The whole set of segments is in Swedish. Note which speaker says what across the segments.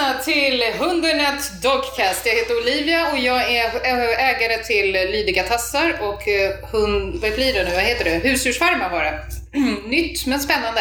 Speaker 1: välkomna till Hundernet Dogcast. Jag heter Olivia och jag är eh, ägare till Lydiga Tassar och eh, hund... Vad blir det nu? Vad heter det? Husdjursfarmar var det. Nytt men spännande.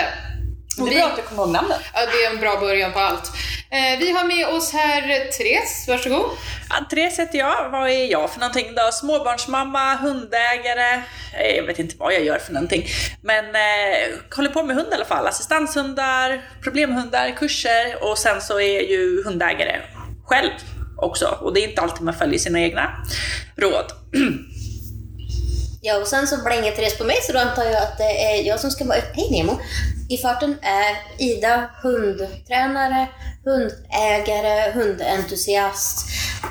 Speaker 2: Det är bra att du kommer ihåg namnet.
Speaker 1: Ja, det är en bra början på allt. Eh, vi har med oss här Therese, varsågod.
Speaker 2: Ja, Therese heter jag. Vad är jag för någonting då? Småbarnsmamma, hundägare. Eh, Jag vet inte vad jag gör för någonting. Men eh, håller på med hund i alla fall. Assistanshundar, problemhundar, kurser och sen så är jag ju hundägare själv också. Och det är inte alltid man följer sina egna råd.
Speaker 3: Ja, och sen så blänger Therese på mig så då antar jag att det är jag som ska vara... Hej Nemo! I farten är Ida hundtränare, hundägare, hundentusiast.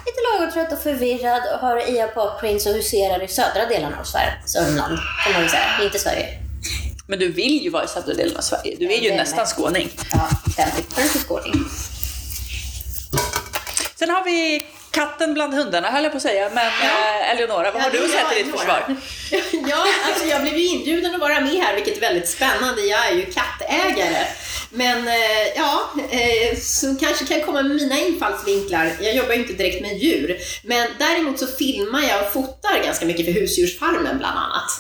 Speaker 3: Lite lagom trött och förvirrad och har IA Park Prince och huserar i södra delen av Sverige. Sörmland, kan man väl säga. Inte Sverige.
Speaker 2: Men du vill ju vara i södra delen av Sverige. Du är ju nästan
Speaker 3: med.
Speaker 2: skåning.
Speaker 3: Ja, 50 skåning.
Speaker 2: Sen har vi katten bland hundarna höll jag på att säga. Men eh, Eleonora, vad har du att säga till ditt försvar?
Speaker 4: Ja, alltså jag blev ju inbjuden att vara med här, vilket är väldigt spännande. Jag är ju kattägare. Men eh, ja, eh, så kanske kan komma med mina infallsvinklar. Jag jobbar ju inte direkt med djur, men däremot så filmar jag och fotar ganska mycket för Husdjursfarmen bland annat.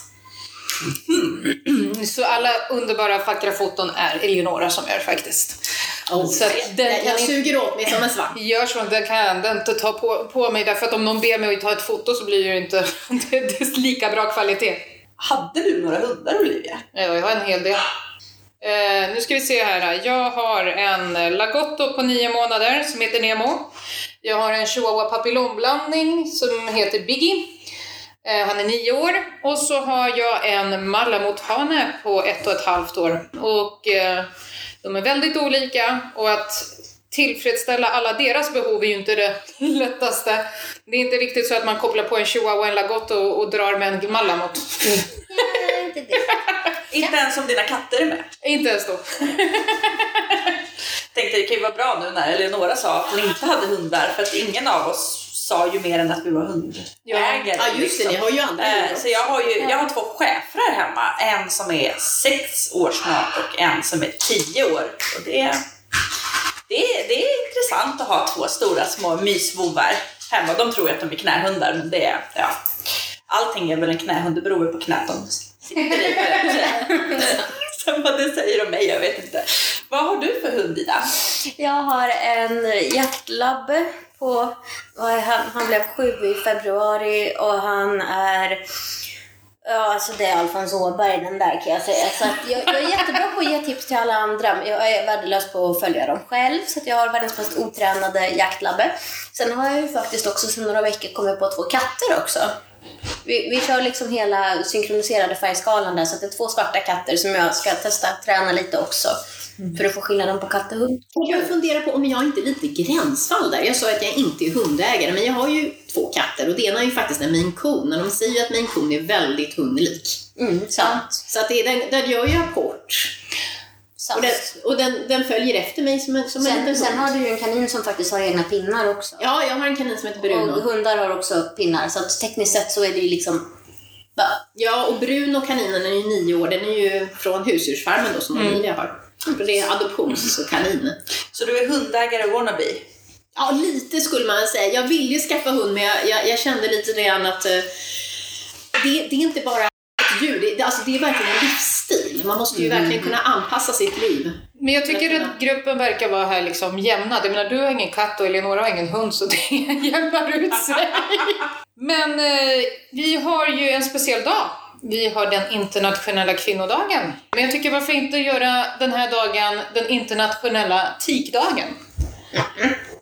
Speaker 1: Så alla underbara vackra foton är Eleonora som gör faktiskt. Så att den
Speaker 4: jag, jag suger åt mig som en svamp.
Speaker 1: Gör så, den kan jag inte ta på, på mig därför att om någon ber mig att ta ett foto så blir det ju inte det, det är lika bra kvalitet.
Speaker 2: Hade du några hundar Olivia?
Speaker 1: Ja, jag har en hel del. Eh, nu ska vi se här. Jag har en lagotto på nio månader som heter Nemo. Jag har en chihuahua papillonblandning som heter Biggie. Eh, han är nio år. Och så har jag en malamute-hane på ett och ett halvt år. Och eh, de är väldigt olika och att tillfredsställa alla deras behov är ju inte det lättaste. Det är inte riktigt så att man kopplar på en chihuahua och en lagotto och, och drar med en malamute.
Speaker 3: Nej, inte det.
Speaker 2: Inte ens om dina katter är med.
Speaker 1: inte ens då.
Speaker 2: Tänkte det kan ju vara bra nu när Eleonora sa att hon inte hade hundar för att ingen av oss sa ju mer än att vi var hundägare.
Speaker 4: Ja, just det, ni har ju andra
Speaker 2: Eh, Så jag har ju jag har två schäfrar hemma. En som är sex år snart och en som är tio år. Och det, är- det, är, det är intressant att ha två stora små mysvovvar hemma. De tror ju att de är knähundar, men det är, ja. Allting är väl en knähund, det beror ju på knät de sitter i. Sen vad det säger om mig, jag vet inte. Vad har du för hund Ida?
Speaker 3: Jag har en hjärtlabbe på, han, han blev sju i februari och han är Ja, alltså det är Alfons Åberg den där kan jag säga. Så att jag, jag är jättebra på att ge tips till alla andra. men Jag är värdelös på att följa dem själv. Så att jag har världens mest otränade jaktlabbe. Sen har jag ju faktiskt också sedan några veckor kommit på två katter också. Vi, vi kör liksom hela synkroniserade färgskalan där. Så att det är två svarta katter som jag ska testa träna lite också. För att få skillnaden på katt och hund.
Speaker 4: Och jag funderar på om jag inte är lite gränsfall där. Jag sa att jag inte är hundägare, men jag har ju två katter och det ena är ju faktiskt en maine coon. Och de säger ju att maine coon är väldigt hundlik.
Speaker 3: Mm, sant.
Speaker 4: Så att det den, den gör apport.
Speaker 3: sant.
Speaker 4: Och, den, och den, den följer efter mig som en, som en
Speaker 3: Sen,
Speaker 4: liten
Speaker 3: sen har du ju en kanin som faktiskt har egna pinnar också.
Speaker 4: Ja, jag har en kanin som heter
Speaker 3: och
Speaker 4: Bruno.
Speaker 3: hundar har också pinnar, så att tekniskt sett så är det ju liksom...
Speaker 4: Ja, och Bruno, kaninen, är ju nio år. Den är ju från husdjursfarmen då som Olivia har. Det är adoptionskanin.
Speaker 2: Så du är hundägare wannabe?
Speaker 4: Ja, lite skulle man säga. Jag ville ju skaffa hund, men jag, jag, jag kände lite redan att eh, det, det är inte bara ett djur. Det, alltså, det är verkligen en livsstil. Man måste ju verkligen kunna anpassa sitt liv.
Speaker 1: Men jag tycker att gruppen verkar vara här liksom jämnad. Jag menar, du har ingen katt och Eleonora har ingen hund så det jämnar ut sig. Men eh, vi har ju en speciell dag. Vi har den internationella kvinnodagen. Men jag tycker varför inte göra den här dagen den internationella tikdagen?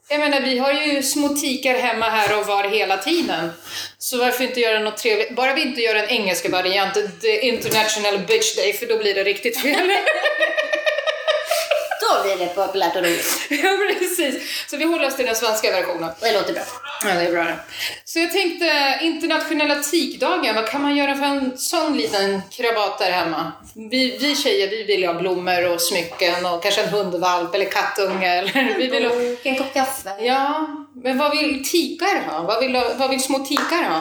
Speaker 1: Jag menar, vi har ju små tikar hemma här och var hela tiden. Så varför inte göra något trevligt? Bara vi inte gör en engelsk variant, the international bitch day, för då blir det riktigt fel.
Speaker 3: Då blir det populärt och roligt.
Speaker 1: Ja, precis. Så vi håller oss till den svenska versionen.
Speaker 3: Det låter bra.
Speaker 1: Ja, det är bra det. Så jag tänkte, internationella tikdagen, vad kan man göra för en sån liten krabat där hemma? Vi, vi tjejer, vi vill ha blommor och smycken och kanske en hundvalp eller kattunge eller vi vill ha...
Speaker 3: En kopp kaffe.
Speaker 1: Ja, men vad vill tikar ha? Vad vill, vad vill små tikar ha?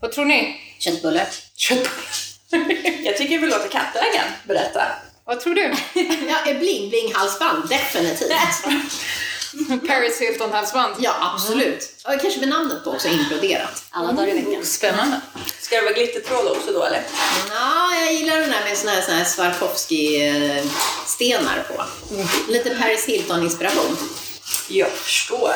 Speaker 1: Vad tror ni?
Speaker 3: Köttbullar.
Speaker 1: Köttbullar.
Speaker 2: Jag tycker vi låter kattägaren berätta.
Speaker 1: Vad tror du?
Speaker 4: Ja, bling-bling-halsband, definitivt.
Speaker 1: Paris Hilton-halsband.
Speaker 4: Ja, absolut. Ja, kanske med namnet på också inkluderat.
Speaker 3: Alla dagar i veckan.
Speaker 1: Spännande.
Speaker 2: Ska det vara glittertråd också då eller?
Speaker 4: Ja, jag gillar den där med såna här, såna här Swarovski-stenar på. Lite Paris Hilton-inspiration.
Speaker 2: Jag förstår.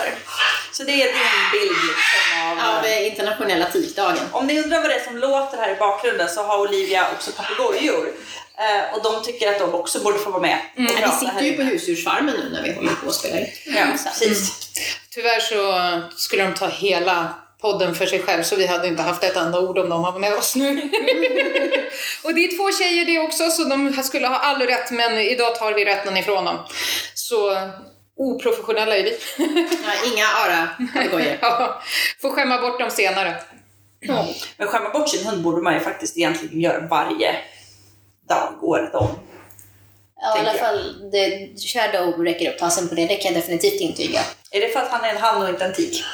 Speaker 2: Så det är din bild liksom av...
Speaker 4: Av eh, internationella tikdagen.
Speaker 2: Om ni undrar vad det är som låter här i bakgrunden så har Olivia också papegojor. Eh, och de tycker att de också borde få vara med prata
Speaker 4: vi sitter ju på husdjursfarmen nu när vi håller på och spelar in.
Speaker 2: Ja, precis.
Speaker 1: Tyvärr så skulle de ta hela podden för sig själv så vi hade inte haft ett enda ord om de var med oss nu. och det är två tjejer det också så de skulle ha all rätt men idag tar vi rätten ifrån dem. Så oprofessionella är vi.
Speaker 4: Ja, inga ara-papegojor.
Speaker 1: Ja, Får skämma bort dem senare.
Speaker 2: Men skämma bort sin hund borde man ju faktiskt egentligen göra varje dag, året om.
Speaker 3: Ja, i alla fall det, Shadow räcker upp tassen på det, det kan jag definitivt intyga.
Speaker 2: Är det för att han är en han och inte en tik?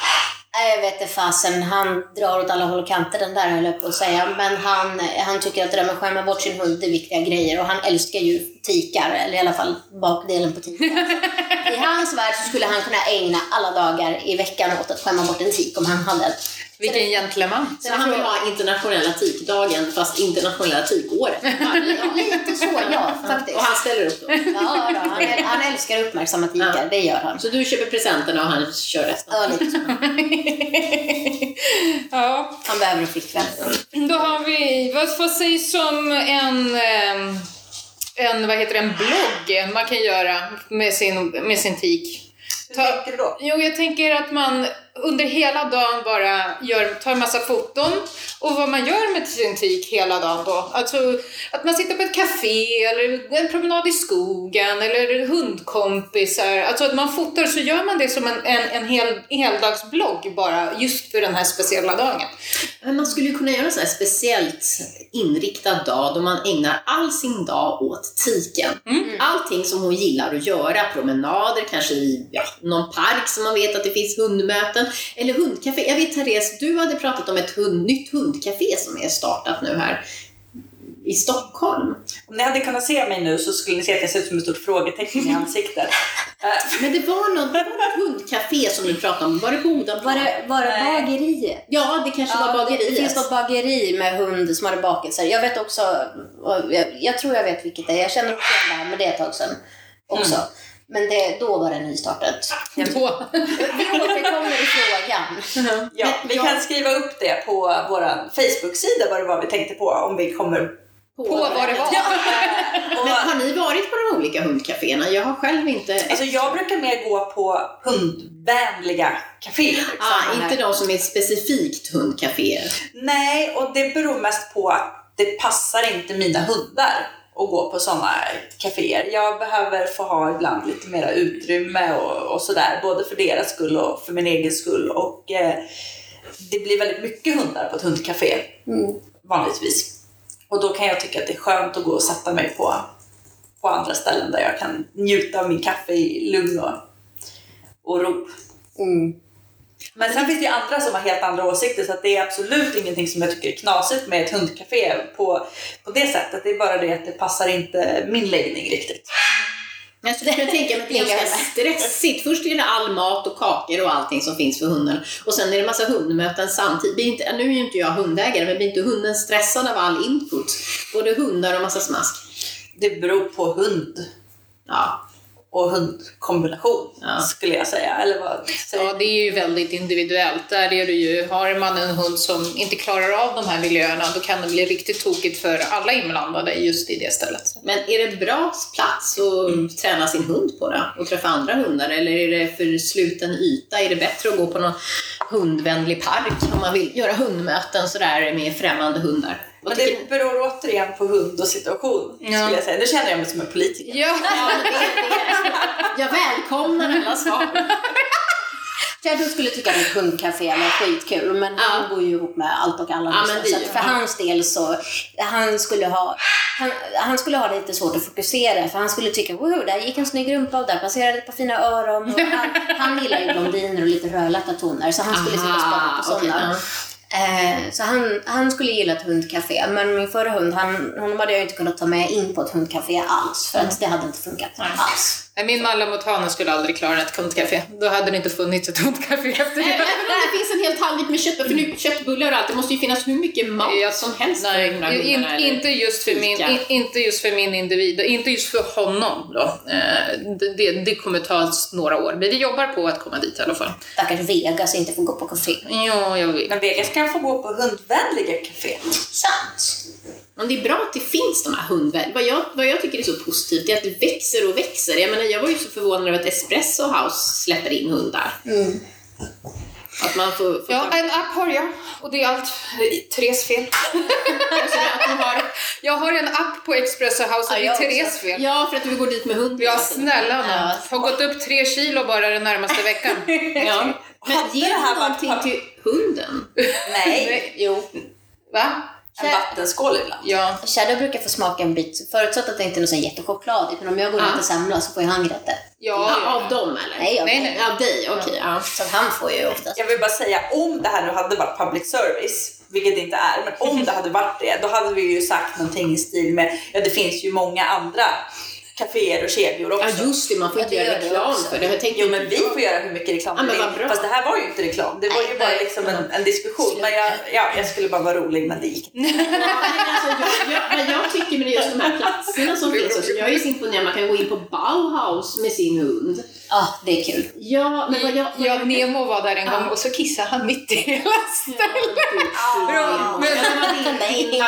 Speaker 3: Nej, jag vet inte fasen. Han drar åt alla håll och kanter den där höll jag på att säga. Men han, han tycker att det där med att skämma bort sin hund är viktiga grejer och han älskar ju tikar, eller i alla fall bakdelen på tikar. I hans värld så skulle han kunna ägna alla dagar i veckan åt att skämma bort en tik om han hade.
Speaker 1: Vilken gentleman.
Speaker 4: Så han vill ha internationella tikdagen fast internationella tikåret. dag.
Speaker 3: Lite så, ja, faktiskt.
Speaker 4: Och han ställer upp då.
Speaker 3: Ja, då, han, han älskar uppmärksamma tikar, det gör han.
Speaker 4: Så du köper presenterna och han kör resten.
Speaker 3: Ja, lite så.
Speaker 1: ja,
Speaker 3: Han behöver en flickvän.
Speaker 1: då har vi, vad, vad sägs om en, en, vad heter det, en blogg man kan göra med sin, med sin tik?
Speaker 2: Hur
Speaker 1: Ta-
Speaker 2: tänker du då?
Speaker 1: Jo, jag tänker att man under hela dagen bara gör, tar en massa foton och vad man gör med sin tik hela dagen då. Alltså att man sitter på ett café eller en promenad i skogen eller hundkompisar. Alltså att man fotar så gör man det som en, en, en hel, heldagsblogg bara just för den här speciella dagen.
Speaker 4: Men man skulle ju kunna göra en sån här speciellt inriktad dag då man ägnar all sin dag åt tiken. Allting som hon gillar att göra, promenader, kanske i ja, någon park som man vet att det finns hundmöten, eller hundcafé. Jag vet Therese, du hade pratat om ett hund, nytt hundcafé som är startat nu här i Stockholm.
Speaker 2: Om ni hade kunnat se mig nu så skulle ni se att jag ser ut som ett stort frågetecken i ansiktet.
Speaker 4: Men det var något, det var hundcafé som du pratade om, var det på Odenplan?
Speaker 3: Var det, var det bageriet?
Speaker 4: Ja, det kanske var
Speaker 3: Det
Speaker 4: bageriet.
Speaker 3: finns något bageri med hund som hade bakelser. Jag vet också, jag, jag tror jag vet vilket det är. Jag känner också igen det här, men det är ett tag sedan också. Men det, då var det nystartat.
Speaker 1: Då.
Speaker 3: Vi frågan.
Speaker 2: ja,
Speaker 4: Men
Speaker 2: vi
Speaker 4: jag-
Speaker 2: kan skriva upp det på vår Facebook-sida vad det var vi tänkte på om vi kommer
Speaker 4: på,
Speaker 1: På vad det var.
Speaker 2: Eh, och,
Speaker 4: Men har ni varit på de olika hundcaféerna? Jag har själv inte...
Speaker 2: Alltså jag brukar mer gå på hundvänliga kaféer.
Speaker 4: ah, inte de som är specifikt hundcaféer.
Speaker 2: Nej, och det beror mest på att det passar inte mina hundar att gå på sådana kaféer. Jag behöver få ha ibland lite mera utrymme och, och sådär, både för deras skull och för min egen skull. Och eh, det blir väldigt mycket hundar på ett hundcafé,
Speaker 3: Mm.
Speaker 2: vanligtvis. Och då kan jag tycka att det är skönt att gå och sätta mig på, på andra ställen där jag kan njuta av min kaffe i lugn och, och ro.
Speaker 3: Mm.
Speaker 2: Men sen finns det ju andra som har helt andra åsikter så att det är absolut ingenting som jag tycker är knasigt med ett hundcafé på, på det sättet. Det är bara det att det passar inte min läggning riktigt.
Speaker 4: Jag skulle kunna tänka mig att det är ganska stressigt. Först är det all mat och kakor och allting som finns för hunden. Och sen är det massa hundmöten samtidigt. Inte, nu är ju inte jag hundägare, men blir inte hunden stressad av all input? Både hundar och massa smask.
Speaker 2: Det beror på hund
Speaker 4: Ja.
Speaker 2: Och hundkombination
Speaker 4: Ja.
Speaker 2: skulle jag säga. Eller vad säger
Speaker 1: Ja, det är ju väldigt individuellt. Där är det ju, har man en hund som inte klarar av de här miljöerna, då kan det bli riktigt tokigt för alla inblandade just i det stället.
Speaker 4: Men är det en bra plats att träna sin hund på då? Och träffa andra hundar? Eller är det för sluten yta? Är det bättre att gå på någon hundvänlig park om man vill göra hundmöten sådär med främmande hundar?
Speaker 2: Men det beror återigen på hund och situation
Speaker 1: Ja.
Speaker 2: skulle jag säga. Nu känner jag mig som en politiker.
Speaker 1: Ja,
Speaker 4: Ja, jag välkomnar alla svar.
Speaker 3: Shadow skulle tycka att ett hundcafé var skitkul, men han går ju ihop med allt och alla.
Speaker 4: Ja,
Speaker 3: så att för
Speaker 4: han.
Speaker 3: hans del så, han skulle ha han, han skulle ha lite svårt att fokusera för han skulle tycka wow, där gick en snygg rumpa och där passerade ett par fina öron. Och han, han gillar ju blondiner och lite rödlätta toner så han skulle sitta och spana på sådana. Eh, så han, han skulle gilla ett hundcafé, men min förra hund, han, honom hade jag inte kunnat ta med in på ett hundcafé alls, för att det hade inte funkat alls.
Speaker 1: Nej, min Malamutana skulle aldrig klara ett kundcafé. Då hade det inte funnits ett hundcafé efter
Speaker 4: Även
Speaker 1: det.
Speaker 4: om det finns en hel tallrik med kött, för nu köttbullar och allt, det måste ju finnas hur mycket mat
Speaker 1: Jag-
Speaker 4: som helst
Speaker 1: Nej, in, inte, just för min, in, inte just för min individ, inte just för honom då. Eh, det, det, det kommer ta några år, men vi jobbar på att komma dit i alla fall.
Speaker 3: Stackars Vegas inte får gå på café.
Speaker 1: Ja, jag vet.
Speaker 2: Men Vegas kan få gå på hundvänliga café.
Speaker 3: Sant.
Speaker 4: Men det är bra att det finns de här hundvänliga. Vad jag, vad jag tycker är så positivt är att det växer och växer. Jag menar, jag var ju så förvånad över att Espresso House släpper in hundar.
Speaker 3: Mm.
Speaker 4: Att man får... får
Speaker 1: Ja, en app har jag och det är allt Therese fel. Jag har en app på Espresso House och
Speaker 3: Ja,
Speaker 1: det är
Speaker 3: också.
Speaker 1: Therese fel.
Speaker 4: ja, för att du går dit med hund.
Speaker 1: Ja, snälla.
Speaker 3: Ja.
Speaker 1: Har gått upp tre kilo bara den närmaste veckan.
Speaker 4: Ja. Men ger
Speaker 2: det här
Speaker 4: du
Speaker 2: varit-
Speaker 4: någonting till hunden?
Speaker 2: Nej,
Speaker 3: Jo.
Speaker 1: Va?
Speaker 2: En vattenskål ibland.
Speaker 1: Ja.
Speaker 3: Shadow brukar få smaka en bit, förutsatt att det inte är något jättechokladigt. Men om jag går
Speaker 4: Ja.
Speaker 3: runt och samlar så får ju han grädde.
Speaker 1: Ja,
Speaker 4: Ja,
Speaker 1: ja.
Speaker 4: av dem eller?
Speaker 3: Nej, jag
Speaker 1: Nej, nej.
Speaker 4: Av dig, okej. ja.
Speaker 3: Så han får ju oftast.
Speaker 2: Jag vill bara säga, om det här nu hade varit public service, vilket det inte är, men om det hade varit det, då hade vi ju sagt någonting i stil med, ja det finns ju många andra kaféer och kedjor också.
Speaker 4: Ja, just det, man får inte göra reklam för det. Jag tänkte
Speaker 2: Jo men vi får göra hur mycket reklam
Speaker 4: Ja,
Speaker 2: vi vill. Fast det här var ju inte reklam, det var ju bara liksom en, en diskussion. Men jag, ja, jag skulle bara vara rolig men det gick inte.
Speaker 4: Ja, men alltså, jag, jag, jag tycker med just de här platserna som finns också, jag är ju så imponerad, man kan gå in på Bauhaus med sin hund.
Speaker 3: Ja, det är kul.
Speaker 4: Ja, men vad jag... Vad
Speaker 1: Ja,
Speaker 4: jag
Speaker 1: Nemo var där en gång och så kissade han mitt i hela
Speaker 4: Ja,
Speaker 1: men-
Speaker 3: riktigt.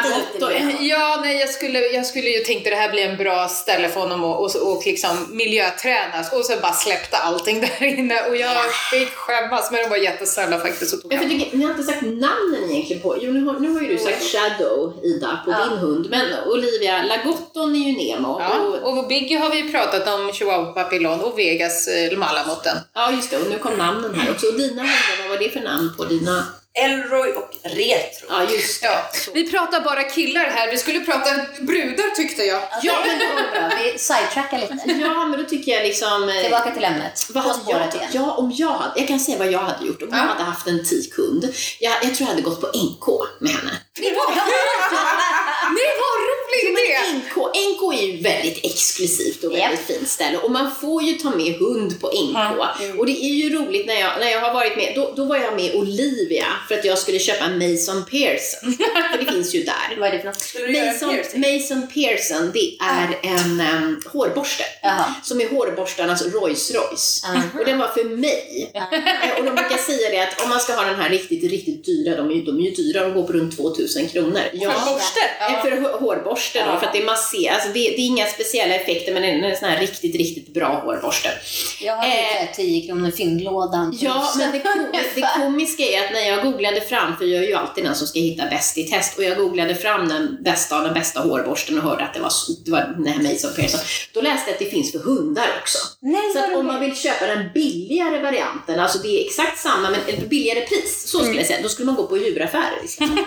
Speaker 4: ja.
Speaker 1: Ja, nej, jag skulle, jag skulle ju tänkte det här blir en bra ställe för honom och, och, och liksom miljötränas och så bara släppte allting där inne och jag fick skämmas men de var jättesnälla faktiskt och tog
Speaker 4: Jag
Speaker 1: hand om
Speaker 4: tycker, ni har inte sagt namnen egentligen på... Jo, nu har, nu har ju du sagt Shadow, Ida, på
Speaker 3: Ja.
Speaker 4: din hund. Men Olivia, Lagotton är ju Nemo.
Speaker 1: Ja,
Speaker 4: Och,
Speaker 1: och Biggie har vi ju pratat om, Chihuahua Papillon och Vegas eh, Malamotten.
Speaker 4: ja, just det. Och nu kom namnen här också. Och dina hundar, vad var det för namn på dina?
Speaker 2: Elroy och Retro.
Speaker 4: Ja, just det.
Speaker 1: Ja, vi pratar bara killar här, vi skulle prata brudar tyckte jag.
Speaker 3: Ja, men det bra. Vi sidetrackar lite.
Speaker 4: Ja, men då tycker jag liksom... eh,
Speaker 3: Tillbaka till ämnet.
Speaker 4: Vad hade jag,
Speaker 3: igen.
Speaker 4: ja, om jag, hade, jag kan säga vad jag hade gjort. Om jag
Speaker 1: Ja.
Speaker 4: hade haft en tikhund. Jag, jag tror jag hade gått på NK med henne.
Speaker 1: Nej, vad rolig idé!
Speaker 4: NK, NK är ju väldigt exklusivt och väldigt fint ställe och man får ju ta med hund på NK. Och det är ju roligt när jag, när jag har varit med, då, då var jag med Olivia för att jag skulle köpa Mason Pearson. för det finns ju där.
Speaker 3: Vad är det för något?
Speaker 4: Mason? Mason Pearson, det är en um, hårborste.
Speaker 3: Jaha.
Speaker 4: Som är hårborstarnas Rolls Royce. Och den var för mig. Eh, Och de brukar säga det att om man ska ha den här riktigt, riktigt dyra, de är ju, de är ju dyra, de går på runt 2000 kronor. Ja,
Speaker 2: För borste?
Speaker 4: Eh, För hå- hårborste då,
Speaker 2: Ja.
Speaker 4: för att det är masser, alltså det, det är inga speciella effekter men det är en sån här riktigt, riktigt bra hårborste.
Speaker 3: Jag har
Speaker 4: Eh,
Speaker 3: eh, 10 kronor fyndlådan.
Speaker 4: Ja, men det, det komiska är att när jag googlade fram, för jag är ju alltid den som ska hitta bäst i test, och jag googlade fram den bästa av den bästa hårborsten och hörde att det var, det var den här Mason Pearson. Då läste jag att det finns för hundar också.
Speaker 3: Nej,
Speaker 4: Så att om man vill köpa den billigare varianten, alltså det är exakt samma men ett billigare pris, så skulle jag säga, då skulle man gå på djuraffärer istället.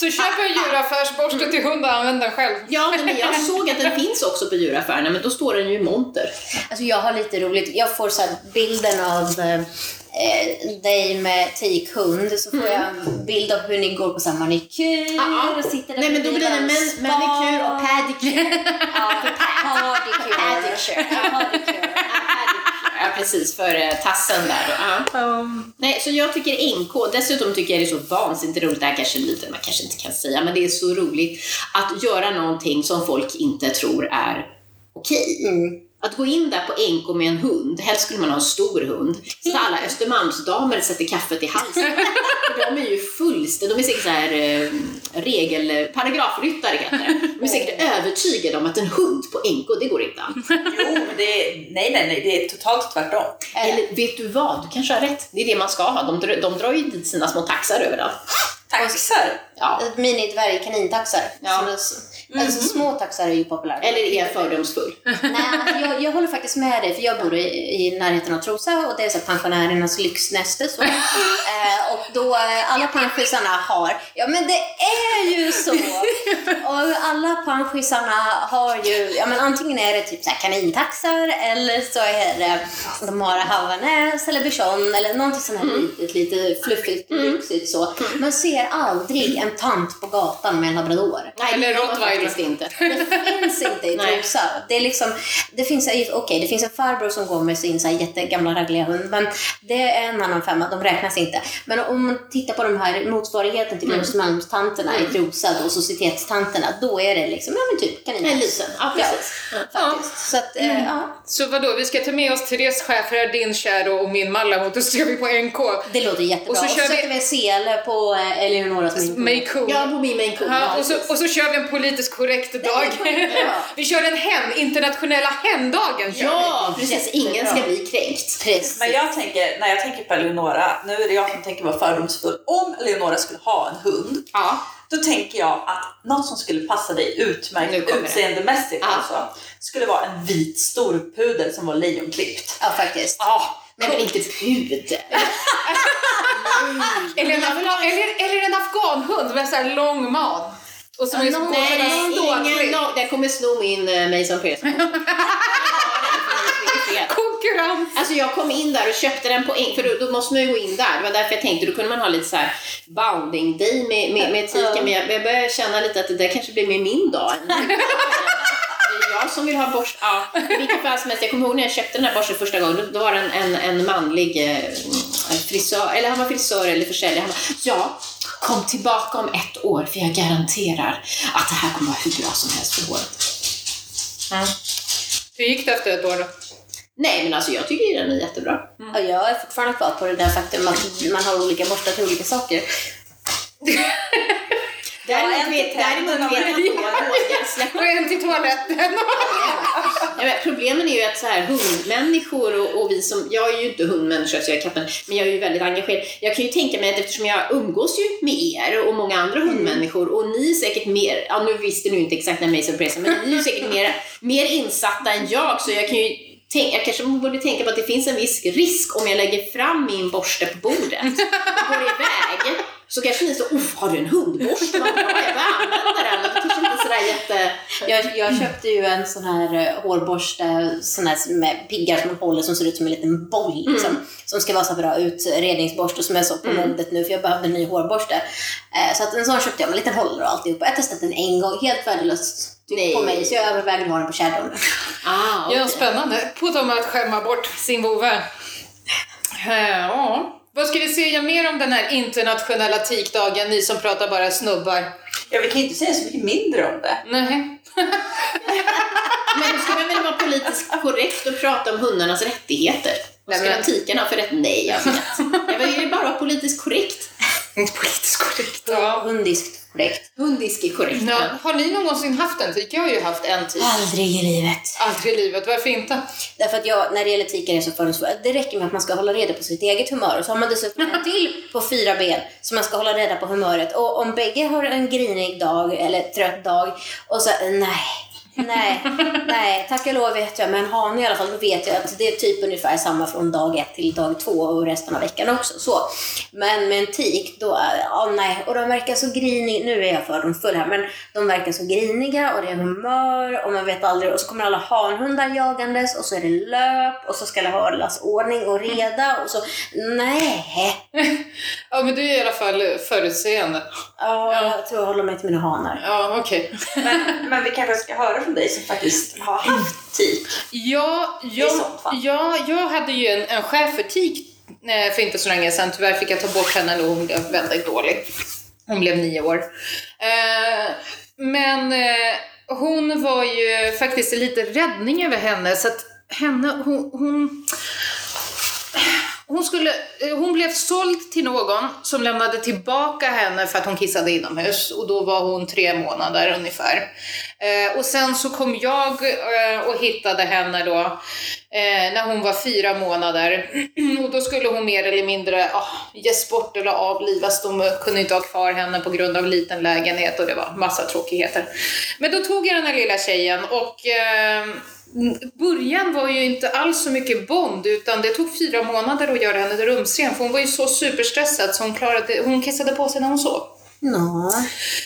Speaker 1: Så köp en djuraffärsborste till hund och använd den själv.
Speaker 4: Ja, men jag såg att den finns också på djuraffärerna, men då står den ju i monter.
Speaker 3: Alltså jag har lite roligt. Jag får så här bilden av eh, dig med tikhund. Så får jag en bild av hur ni går på samma manikyr
Speaker 4: Mm. Ja, ja.
Speaker 3: och sitter där
Speaker 4: Nej, men då blir det manikyr och
Speaker 3: spa.
Speaker 4: padikyr.
Speaker 3: Ja, Padikyr.
Speaker 4: Precis, för eh, tassen där. Ja. Nej, så jag tycker NK, dessutom tycker jag det är så vansinnigt roligt, det här kanske är lite man kanske inte kan säga, men det är så roligt att göra någonting som folk inte tror är okej.
Speaker 3: Mm.
Speaker 4: Att gå in där på NK med en hund, helst skulle man ha en stor hund, så alla Östermalmsdamer sätter kaffet i halsen. De är ju fullständigt, de är säkert så här eh, regel, paragrafryttare heter det. De är säkert övertygade om att en hund på NK, det går inte an.
Speaker 2: Jo, men det är, nej, nej, nej, det är totalt tvärtom.
Speaker 4: Eller vet du vad, du kanske har rätt. Det är det man ska ha. De, dr- de drar ju dit sina små taxar överallt.
Speaker 2: Taxar?
Speaker 4: Ja.
Speaker 3: Minidvärg kanинtaxar.
Speaker 4: Ja.
Speaker 3: S- Alltså små taxar är ju populära.
Speaker 4: Eller är jag fördomsfull?
Speaker 3: Nej, alltså jag, jag håller faktiskt med dig, för jag bor i, i närheten av Trosa och det är så pensionärernas lyxnäste. Så. eh, och då eh, alla pensionärsarna har, ja men det är ju så! Och alla pensionärsarna har ju, ja men antingen är det typ så här kanintaxar eller så är det, de har havanäs eller bichon eller någonting sånt här litet, lite fluffigt, lyxigt så. Man ser aldrig en tant på gatan med en labrador.
Speaker 1: Eller
Speaker 4: gör man
Speaker 1: rottweiler.
Speaker 4: Faktiskt inte.
Speaker 3: Det finns inte i. Trosa. Det är liksom, det finns, okej, det finns en farbror som går med sin så här jättegamla raggliga hund, men det är en annan femma, de räknas inte. Men om man tittar på de här motsvarigheten till Östermalmstanterna i Trosa, då, societetstanterna, då är det liksom, ja men typ kaniner.
Speaker 4: En liten, ja precis. Ja.
Speaker 3: Faktiskt. Så att, eh, ja,
Speaker 1: Så vadå, vi ska ta med oss Therese schäfer, din Shadow och min Malamut och så ska vi på NK.
Speaker 3: det låter jättebra.
Speaker 1: Och så
Speaker 3: Och så,
Speaker 1: kör vi-
Speaker 3: sätter vi en sele på eh, Eleonora som är
Speaker 1: Make cool.
Speaker 4: Ja, på min main cool.
Speaker 1: Ja,
Speaker 4: ja,
Speaker 1: och, så, och så kör vi en politiskt korrekt dag.
Speaker 3: Ja.
Speaker 1: vi kör en hen, internationella hen-dagen.
Speaker 4: Ja, precis. Ingen ska bli kränkt.
Speaker 3: Precis.
Speaker 2: Men jag tänker, när jag tänker på Eleonora, nu är det jag som tänker vara fördomsfull. Om Eleonora skulle ha en hund,
Speaker 1: Ja.
Speaker 2: då tänker jag att något som skulle passa dig utmärkt utseendemässigt
Speaker 4: Ja.
Speaker 2: alltså, skulle vara en vit storpudel som var lejonklippt.
Speaker 3: Ja, faktiskt.
Speaker 1: Ja.
Speaker 4: Nej, men inte pudel.
Speaker 1: Eller, en eller, eller en afghanhund med så här lång man. Och som är så
Speaker 3: någon-
Speaker 4: Nej, ingen, no, den kommer sno min uh, Mason Pearson.
Speaker 1: Konkurrens.
Speaker 4: Alltså jag kom in där och köpte den på en, för då, då måste man ju gå in där. Det var därför jag tänkte, då kunde man ha lite så här bounding day med, med, med tiken. Men jag, jag började känna lite att det där kanske blir mer min dag. Det är jag som vill ha borst. Ja, i vilket fall som helst. Jag kommer ihåg när jag köpte den här borsten första gången. Då, då var det en, en, en manlig eh, frisör, eller han var frisör eller försäljare. Han bara, ja, kom tillbaka om ett år för jag garanterar att det här kommer vara hur bra som helst för håret.
Speaker 1: Hur gick det efter ett år då?
Speaker 4: Nej men alltså jag tycker den är jättebra.
Speaker 3: Ja, jag är fortfarande kvar på det där faktum att man har olika borstar till olika saker.
Speaker 4: Däremot vet, däremot jag inte om jag släppa
Speaker 1: Och en till toaletten.
Speaker 4: Ja, men problemen är ju att så här, hundmänniskor och, och vi som, jag är ju inte hundmänniska så jag är katten, men jag är ju väldigt engagerad. Jag kan ju tänka mig att eftersom jag umgås ju med er och många andra hundmänniskor och ni är säkert mer, ja nu visste ni inte exakt när Mason Presa, men ni är ju säkert mer, mer insatta än jag så jag kan ju tänka, jag kanske borde tänka på att det finns en viss risk om jag lägger fram min borste på bordet och går iväg. Så kanske ni så, uff, har du en hundborste? Vad bra, jag använda den. Och det kanske inte är sådär jätte...
Speaker 3: Jag, jag köpte ju en sån här eh, hårborste sån här med piggar som man håller som ser ut som en liten boll. Liksom, Som ska vara så bra utredningsborste som är så på modet nu för jag behövde en ny hårborste. Eh, så att en sån köpte jag med en liten hållare och alltihop. Jag har testat den en gång, helt värdelöst
Speaker 4: Nej.
Speaker 3: på mig så jag överväger att ha den på Shadow.
Speaker 4: Ah,
Speaker 1: Ja, spännande. På tal om att skämma bort sin vovve. Eh, Ja. Vad ska vi säga mer om den här internationella tikdagen, ni som pratar bara snubbar?
Speaker 2: Ja, vi kan ju inte säga så mycket mindre om det.
Speaker 1: Nej.
Speaker 4: Men då ska man väl vara politiskt korrekt och prata om hundarnas rättigheter? Vad ska
Speaker 1: men-
Speaker 4: antikerna ha för rätt? Nej, jag vet. Jag vill ju bara vara politiskt korrekt.
Speaker 1: Inte politiskt korrekt. Ja.
Speaker 3: Hundiskt korrekt.
Speaker 4: Hundisk är korrekt.
Speaker 1: Ja. Har ni någonsin haft en tik? Jag har ju haft en tik.
Speaker 3: Aldrig i livet.
Speaker 1: Aldrig i livet. Varför inte?
Speaker 3: Därför att jag, när det gäller tikar är så fördomsfull. Det räcker med att man ska hålla reda på sitt eget humör. Och så har man dessutom en till på fyra ben så man ska hålla reda på humöret. Och om bägge har en grinig dag eller trött dag och så, nej. Nej, nej, tack och lov vet jag. Men har ni i alla fall, då vet jag att det är typ ungefär samma från dag ett till dag två och resten av veckan också. Så. Men med en tik, då, ja nej. Och de verkar så griniga, nu är jag fördomsfull här, men de verkar så griniga och det är humör och man vet aldrig. Och så kommer alla hanhundar jagandes och så är det löp och så ska det hållas ordning och reda och så, nej.
Speaker 1: Ja, men du är i alla fall förutseende.
Speaker 3: Ja, jag tror jag håller mig till mina hanar.
Speaker 1: Ja, okej.
Speaker 2: Men, men vi kanske ska höra från dig som faktiskt har haft tik.
Speaker 1: Ja,
Speaker 2: I
Speaker 1: jag, ja, jag hade ju en, en schäfertik eh, för inte så länge sedan. Tyvärr fick jag ta bort henne då hon blev väldigt dålig. Hon blev nio år. Eh, men eh, hon var ju faktiskt lite räddning över henne så att henne, hon, hon hon, skulle, eh, hon blev såld till någon som lämnade tillbaka henne för att hon kissade inomhus och då var hon tre månader ungefär. Eh, och sen så kom jag eh, och hittade henne då eh, när hon var fyra månader och då skulle hon mer eller mindre ah, ges bort eller avlivas. De kunde inte ha kvar henne på grund av liten lägenhet och det var massa tråkigheter. Men då tog jag den här lilla tjejen och eh, Början var ju inte alls så mycket Bond utan det tog fyra månader att göra henne rumsren för hon var ju så superstressad så hon, klarade, hon kissade på sig när hon sov.
Speaker 3: Nå.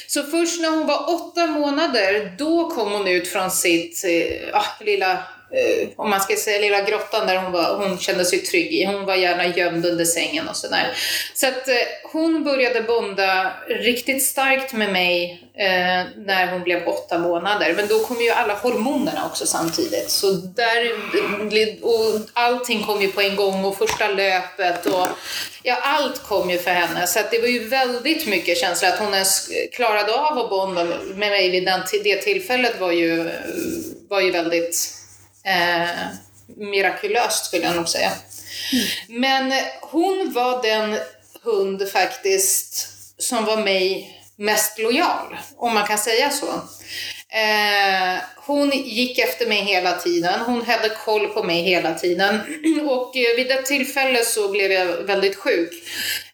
Speaker 1: Så först när hon var åtta månader, då kom hon ut från sitt eh, ah, lilla Eh, om man ska säga lilla grottan där hon, var, hon kände sig trygg i. Hon var gärna gömd under sängen och sådär. Så att eh, hon började bonda riktigt starkt med mig eh, när hon blev åtta månader. Men då kom ju alla hormonerna också samtidigt. Så där, och allting kom ju på en gång och första löpet och ja, allt kom ju för henne. Så att det var ju väldigt mycket känsla att hon ens klarade av att bonda med mig vid den, det tillfället var ju, var ju väldigt eh, mirakulöst skulle jag nog säga. Men hon var den hund faktiskt som var mig mest lojal, om man kan säga så. Eh, hon gick efter mig hela tiden, hon hade koll på mig hela tiden och eh, vid ett tillfälle så blev jag väldigt sjuk.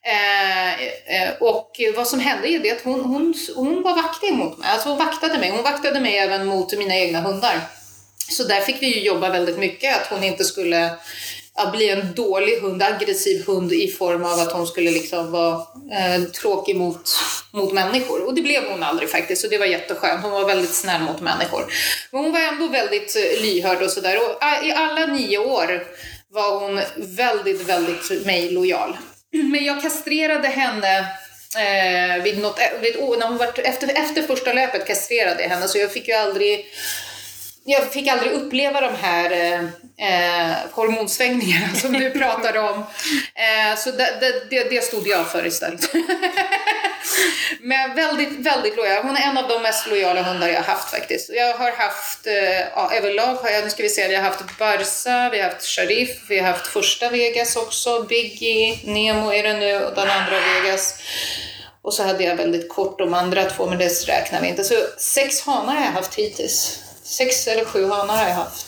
Speaker 1: Eh, eh, och vad som hände är det att hon, hon, hon var vaktig mot mig, alltså hon vaktade mig. Hon vaktade mig även mot mina egna hundar. Så där fick vi ju jobba väldigt mycket, att hon inte skulle att bli en dålig hund, aggressiv hund i form av att hon skulle liksom vara eh, tråkig mot, mot människor. Och det blev hon aldrig faktiskt, så det var jätteskönt. Hon var väldigt snäll mot människor. Men hon var ändå väldigt eh, lyhörd och sådär. Och ah, i alla nio år var hon väldigt, väldigt mig lojal. Men jag kastrerade henne eh, vid något, eh, vid, oh, när hon var, efter, efter första löpet kastrerade jag henne, så jag fick ju aldrig jag fick aldrig uppleva de här eh, eh hormonsvängningarna som du pratar om. Eh, så det, det, det, stod jag för istället. Men väldigt, väldigt lojal. Hon är en av de mest lojala hundar jag har haft faktiskt. Jag har haft, eh, ja, överlag har jag, nu ska vi se, vi har haft Barsa, vi har haft Sharif, vi har haft första Vegas också, Biggie, Nemo är det nu och den andra Vegas. Och så hade jag väldigt kort de andra två, men det räknar vi inte. Så sex hanar har jag haft hittills sex eller sju hanar har jag haft.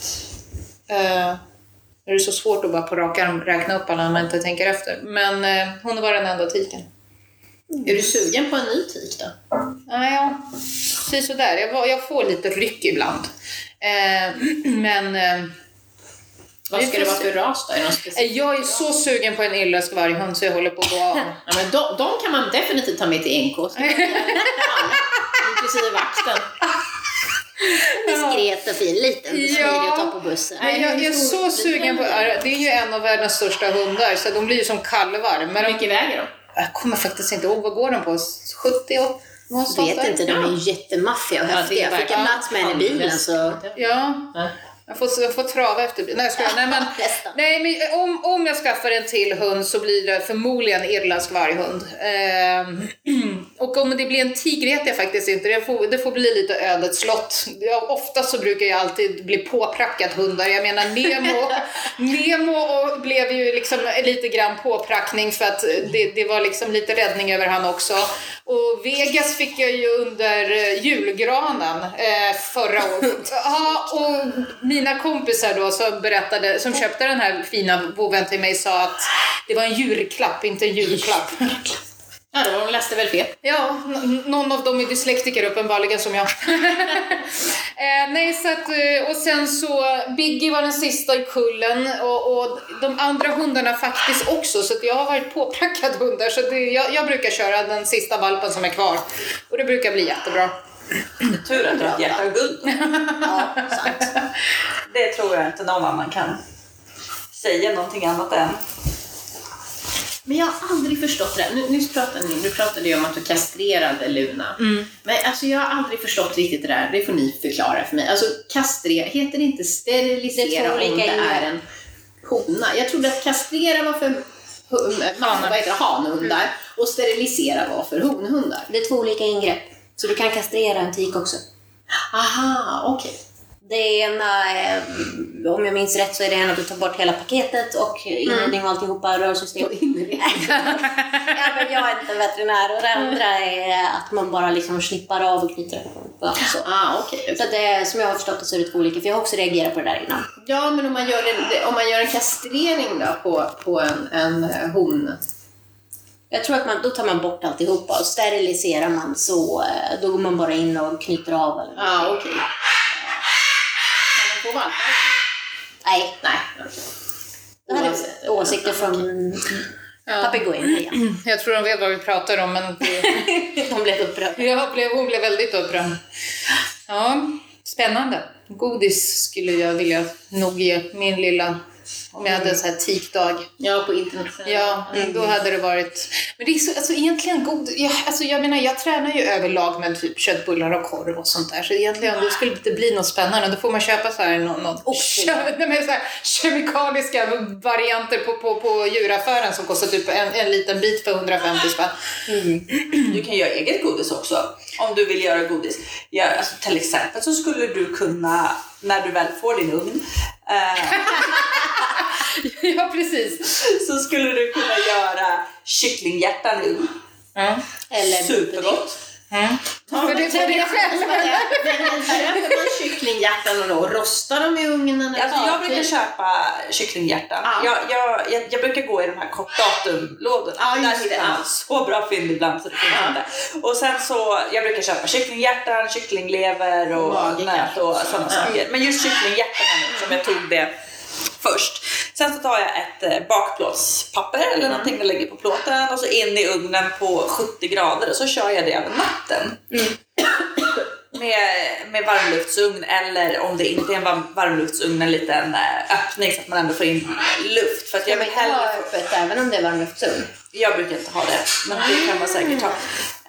Speaker 1: Eh, det är så svårt att bara på rak arm räkna upp alla när man inte tänker efter. Men eh, hon var den enda tiken.
Speaker 4: Mm. Är du sugen på en ny tik då?
Speaker 1: Nej, ja, precis sådär. Jag, jag får lite ryck ibland. Eh, men... Eh,
Speaker 4: vad ska det vara för ras då? Är
Speaker 1: eh, jag är så sugen på en irländsk varghund så jag håller på att gå av.
Speaker 4: ja, men de, de, kan man definitivt ta med till NK. Inklusive vakten.
Speaker 3: Diskret och fin, liten, och smidig att ta på bussen.
Speaker 1: Nej, jag, jag är så sugen på, det är ju en av världens största hundar så de blir ju som kalvar.
Speaker 4: Men Hur mycket väger de?
Speaker 1: Jag kommer faktiskt inte ihåg, vad går de på? 70, 80?
Speaker 3: Jag vet inte, de är ju jättemaffiga och häftiga. Jag fick en plats med henne i bilen så...
Speaker 1: Ja. Jag får, jag får trava efter Nej, jag skojar. Nej, men, nej, men om, om jag skaffar en till hund så blir det förmodligen irländsk varghund. Eh, och om det blir en tiger vet jag faktiskt inte. Det får, det får bli lite ödets slott. Oftast så brukar jag alltid bli påprackad hundar. Jag menar Nemo, Nemo blev ju liksom lite grann påprackning för att det, det var liksom lite räddning över han också. Och Vegas fick jag ju under eh, julgranen eh, förra året. ja, och mina kompisar då som berättade, som köpte den här fina boven till mig sa att det var en djurklapp, inte en julklapp.
Speaker 4: Ja, de läste väl fel.
Speaker 1: Ja, någon av dem är dyslektiker uppenbarligen som jag. eh, nej, så att, eh, och sen så, Biggie var den sista i kullen och, och de andra hundarna faktiskt också, så att jag har varit påpackad hundar. Så det, jag, jag brukar köra den sista valpen som är kvar och det brukar bli jättebra.
Speaker 2: Tur att du har ett hjärta av guld.
Speaker 3: ja, sant.
Speaker 2: Det tror jag inte någon annan kan säga någonting annat än.
Speaker 4: Men jag har aldrig förstått det. Nu, nyss pratade nu pratade jag om att du kastrerade Luna. Mm. Men alltså jag har aldrig förstått riktigt det där. Det får ni förklara för mig. Alltså kastrera, heter det inte sterilisera det om det är en hona? Jag trodde att kastrera var för man, vad heter det, hanhundar mm. och sterilisera var för honhundar.
Speaker 3: Det är två olika ingrepp. Så du kan kastrera en tik också.
Speaker 4: Aha, okej. Okay.
Speaker 3: Det ena, är, om jag minns rätt, så är det ena att du tar bort hela paketet och inredning och alltihopa, rörsystem. ja, men jag är inte veterinär. Och det andra är att man bara liksom snippar av och knyter
Speaker 4: ja, så. Ah, okay, okay.
Speaker 3: så det, som jag har förstått det så är det två olika, för jag har också reagerat på det där innan.
Speaker 4: Ja, men om man gör en, om man gör en kastrering då på, på en, en hon
Speaker 3: jag tror att man, då tar man bort alltihopa och steriliserar man så eh, då går man bara in och knyter av.
Speaker 4: Eller ah. Okay få valpar?
Speaker 3: Nej.
Speaker 4: Nej.
Speaker 3: Det här är åsikter från ja. papegojor.
Speaker 1: Jag tror de vet vad vi pratar om, men...
Speaker 3: de blev upprörda.
Speaker 1: Ja, hon blev väldigt upprörd. Ja. Spännande. Godis skulle jag vilja nog ge min lilla, om jag hade en sån här tikdag.
Speaker 4: Ja, på internationella.
Speaker 1: Ja, då hade det varit... Men det är så, alltså egentligen god... Jag, alltså jag menar, jag tränar ju överlag med typ köttbullar och korv och sånt där. Så egentligen, då skulle det inte bli något spännande. Då får man köpa så här någon, någon kö, nej, så här, kemikaliska varianter på, på, på djuraffären som kostar typ en, en liten bit för 150 spänn.
Speaker 2: Du kan göra eget godis också. Om du vill göra godis. Ja, alltså, till exempel så skulle du kunna, när du väl får din ugn, eh,
Speaker 1: ja, precis.
Speaker 2: så skulle du kunna göra kycklinghjärtan i ugn.
Speaker 3: Eller
Speaker 2: Supergott.
Speaker 1: Mm. För det, för det själv.
Speaker 4: Äter man kycklinghjärtan och då rostar de i ugnen eller
Speaker 2: Alltså jag
Speaker 4: typ.
Speaker 2: brukar köpa kycklinghjärtan.
Speaker 4: Ja.
Speaker 2: Jag, jag, jag, jag brukar gå i de här kortdatumlådorna.
Speaker 4: Ja,
Speaker 2: Där hittar man så bra fynd ibland så det finns
Speaker 4: Ja.
Speaker 2: inte. Och sen så, jag brukar köpa kycklinghjärtan, kycklinglever och nöt
Speaker 4: kanske
Speaker 2: och sådana saker. Men just kycklinghjärtan som jag tog det först. Sen så tar jag ett eh, bakplåtspapper
Speaker 4: Mm.
Speaker 2: eller någonting och lägger på plåten och så in i ugnen på 70 grader och så kör jag det över natten.
Speaker 4: Mm.
Speaker 2: Med, med varmluftsugn eller om det inte är en varm, varmluftsugn en liten eh, öppning så att man ändå får in luft. För jag vill
Speaker 3: ha
Speaker 2: hellre få,
Speaker 3: öppet även om det är varmluftsugn.
Speaker 2: jag brukar inte ha det, men det kan man säkert ha.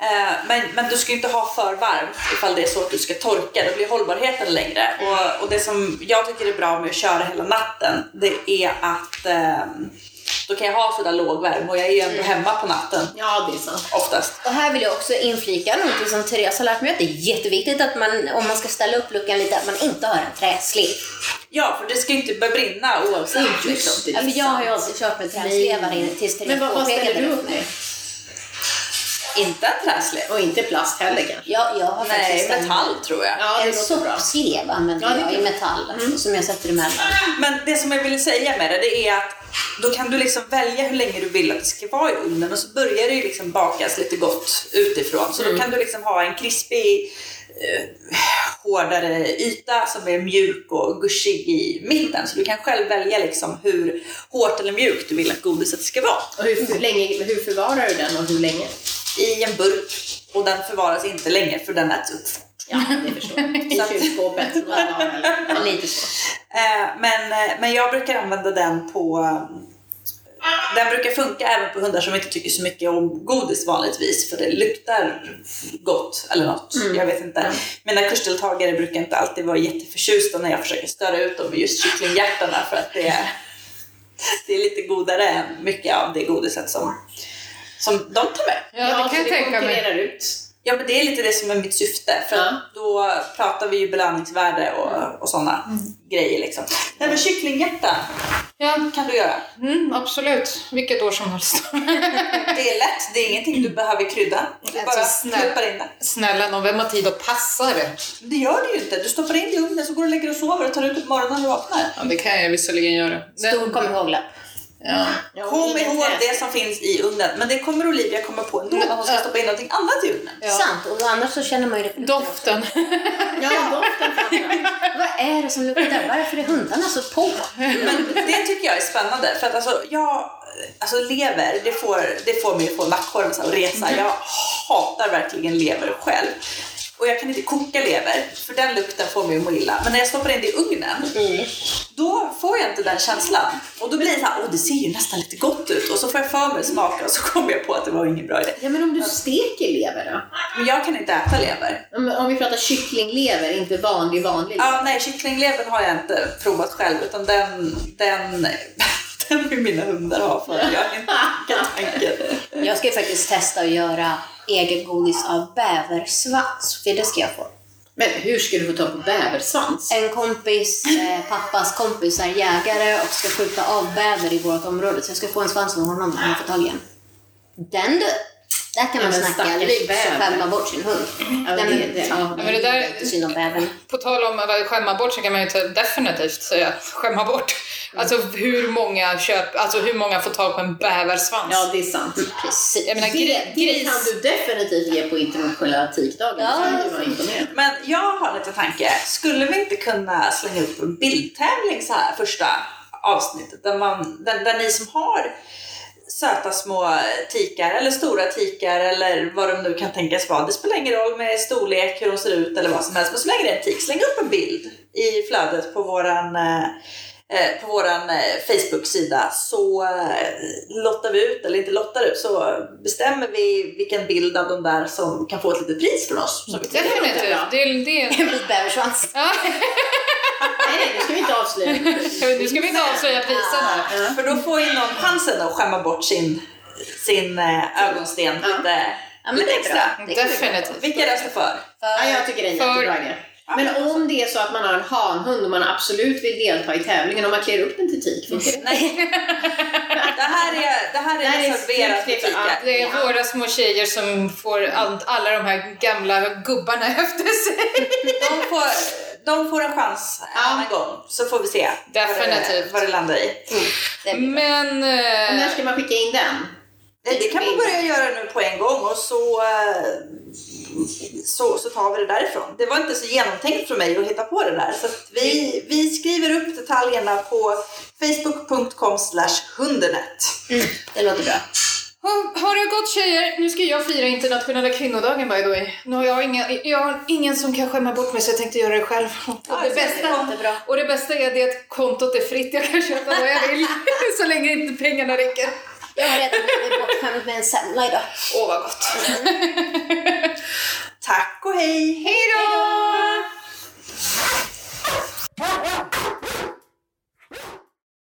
Speaker 2: Eh, men, men du ska ju inte ha för varmt ifall det är så att du ska torka, då blir hållbarheten längre. Och, och det som jag tycker är bra med att köra hela natten, det är att eh, då kan jag ha sådär låg värme och jag är ju ändå hemma på natten
Speaker 4: Ja, det är sant.
Speaker 2: oftast.
Speaker 3: Och här vill jag också inflika någonting som Therese har lärt mig att det är jätteviktigt att man, om man ska ställa upp luckan lite, att man inte har en träslev.
Speaker 2: Ja, för det ska ju inte börja brinna oavsett.
Speaker 4: Just
Speaker 2: Liksom.
Speaker 4: det,
Speaker 3: Ja, för jag har ju alltid kört med träslevar in tills Therese
Speaker 4: Men vad, vad
Speaker 3: påpekade
Speaker 4: ställer du
Speaker 3: det
Speaker 4: upp
Speaker 3: för mig.
Speaker 4: med?
Speaker 2: Inte en träslev.
Speaker 4: Och inte plast heller kanske?
Speaker 3: Ja, jag har
Speaker 2: Nej,
Speaker 3: faktiskt en,
Speaker 2: metall tror jag.
Speaker 4: Ja, det
Speaker 3: en soppslev använder
Speaker 4: Ja, det är
Speaker 3: jag i metall som jag sätter emellan.
Speaker 2: Men det som jag ville säga med det, det är att då kan du liksom välja hur länge du vill att det ska vara i ugnen och så börjar det ju liksom bakas lite gott utifrån. Så då kan du liksom ha en krispig, eh, hårdare yta som är mjuk och gushig i mitten. Så du kan själv välja liksom hur hårt eller mjukt du vill att godiset ska vara.
Speaker 4: Och hur, hur, länge, hur förvarar du den och hur länge?
Speaker 2: I en burk och den förvaras inte länge för den äts upp.
Speaker 4: Ja, det förstår jag. I kylskåpet några dagar eller? Ja.
Speaker 3: Lite så.
Speaker 2: Eh, men, eh, men jag brukar använda den på den brukar funka även på hundar som inte tycker så mycket om godis vanligtvis för det luktar gott eller något. Jag vet inte. Mina kursdeltagare brukar inte alltid vara jätteförtjusta när jag försöker störa ut dem med just kycklinghjärtarna för att det är, det är lite godare än mycket av det godiset som, som de tar med.
Speaker 1: Ja, det kan
Speaker 4: så
Speaker 1: jag tänka mig.
Speaker 4: ut.
Speaker 2: Ja men det är lite det som är mitt syfte för
Speaker 4: Ja.
Speaker 2: då pratar vi ju belöningsvärde och, och sådana grejer liksom. Nej men kycklinghjärtan
Speaker 1: Ja,
Speaker 2: kan du göra.
Speaker 1: mm, absolut. Vilket år som helst.
Speaker 2: Det är lätt, det är ingenting du behöver krydda. Du
Speaker 1: Alltså,
Speaker 2: bara
Speaker 1: snäll-
Speaker 2: in det.
Speaker 1: Snälla någon, vem har tid att passa det?
Speaker 2: Det gör det ju inte. Du stoppar in det i ugnen så går du och lägger och sover och tar ut det på morgonen när du vaknar.
Speaker 1: Ja, det kan jag visserligen göra.
Speaker 3: Stor kom ihåg-lapp.
Speaker 1: Ja.
Speaker 2: Kom ihåg det som finns i ugnen. Men det kommer Olivia komma på ändå när hon ska stoppa in någonting annat i ugnen.
Speaker 1: Ja.
Speaker 3: Sant, och annars så känner man ju det.
Speaker 1: Doften.
Speaker 4: Ja, doften.
Speaker 3: Vad är det som luktar? Varför är hundarna så på?
Speaker 2: Men det tycker jag är spännande. För att alltså, jag, alltså lever, det får, det får mig att få nackhåren och resa. Jag hatar verkligen lever själv. Och jag kan inte koka lever, för den lukten får mig att må illa. Men när jag stoppar in det i ugnen, då får jag inte den känslan. Och då blir det så här, åh det ser ju nästan lite gott ut. Och så får jag för mig smaka och så kommer jag på att det var ingen bra idé.
Speaker 4: Ja, men om du steker lever då?
Speaker 2: Men jag kan inte äta lever.
Speaker 4: Om, om vi pratar kycklinglever, inte vanlig vanlig lever.
Speaker 2: Ja, nej, kycklinglevern har jag inte provat själv utan den, den, den vill mina hundar ha för jag har inte tanken.
Speaker 3: Jag ska ju faktiskt testa att göra eget godis av bäversvans, för det ska jag få.
Speaker 4: Men hur ska du få tag på bäversvans?
Speaker 3: En kompis, eh, pappas kompis är jägare och ska skjuta av bäver i vårt område, så jag ska få en svans av honom när han får tag i en. Den du! Där kan
Speaker 4: Ja,
Speaker 3: man
Speaker 4: men
Speaker 3: snacka lyx och skämma bort sin hund.
Speaker 4: Ja, det-
Speaker 3: men-
Speaker 4: det- ja.
Speaker 1: men det där-
Speaker 3: Lite synd om bävern.
Speaker 1: På tal om att skämma bort så kan man ju ta- definitivt säga skämma bort. Alltså hur många köp, alltså hur många får tag på en bäversvans?
Speaker 4: Ja, det är sant.
Speaker 3: Precis.
Speaker 1: Jag menar,
Speaker 4: Det,
Speaker 1: gri-
Speaker 4: det
Speaker 1: gris.
Speaker 4: kan du definitivt ge på internationella tikdagen.
Speaker 3: Ja.
Speaker 4: Ja. Det.
Speaker 2: Men jag har lite tanke, skulle vi inte kunna slänga upp en bildtävling så här första avsnittet där, man, där, där ni som har söta små tikar eller stora tikar eller vad de nu kan tänkas vara. Det spelar ingen roll med storlek, hur de ser ut eller vad som helst. Men så länge det är en tik, släng upp en bild i flödet på våran eh, eh, på våran eh, Facebook-sida så lottar vi ut, eller inte lottar ut, så bestämmer vi vilken bild av de där som kan få ett litet pris från oss. Som är
Speaker 1: Definitivt.
Speaker 4: bra.
Speaker 1: Det, det,
Speaker 3: En bit bäversvans.
Speaker 4: Nej, nu ska vi inte avslöja.
Speaker 1: Nu ska vi inte avslöja priserna.
Speaker 4: Ja.
Speaker 2: För då får ju någon chansen att skämma bort sin, sin eh, ögonsten
Speaker 4: Ja.
Speaker 2: lite,
Speaker 3: Ja, men
Speaker 2: lite
Speaker 3: det är
Speaker 2: extra.
Speaker 1: Definitivt.
Speaker 2: Vilka röstar för?
Speaker 4: Ja, jag tycker det är en
Speaker 1: För-
Speaker 4: jättebra idé. Men om det är så att man har en hanhund och man absolut vill delta i tävlingen och man klär upp den till tik, funkar det?
Speaker 2: Nej. det här är, det här är
Speaker 4: Det här är
Speaker 2: reserverat för
Speaker 4: för-
Speaker 2: fika.
Speaker 1: Det är våra små tjejer som får all, alla de här gamla gubbarna efter sig.
Speaker 2: De får, de får en chans en
Speaker 4: Ja.
Speaker 2: annan gång, så får vi se vad det,
Speaker 1: Definitivt.
Speaker 2: vad det landar i.
Speaker 3: Bra.
Speaker 1: Men...
Speaker 4: Och när
Speaker 1: eh,
Speaker 4: ska man skicka in den?
Speaker 2: Det, det kan man börja göra nu på en gång och så, eh, så, så tar vi det därifrån. Det var inte så genomtänkt för mig att hitta på det där. Så att vi, vi skriver upp detaljerna på facebook.com hundernet.
Speaker 3: Mm, det låter bra.
Speaker 1: Har, har det gått tjejer? Nu ska jag fira internationella kvinnodagen by the way. Nu har jag, inga, jag har ingen som kan skämma bort mig så jag tänkte göra det själv. Och, det, bästa, och det bästa är det att kontot är fritt. Jag kan köpa vad jag vill så länge inte pengarna räcker.
Speaker 3: Jag har redan blivit bortskämd med en semla idag.
Speaker 1: Åh, vad gott.
Speaker 2: Tack och hej!
Speaker 1: Hej då!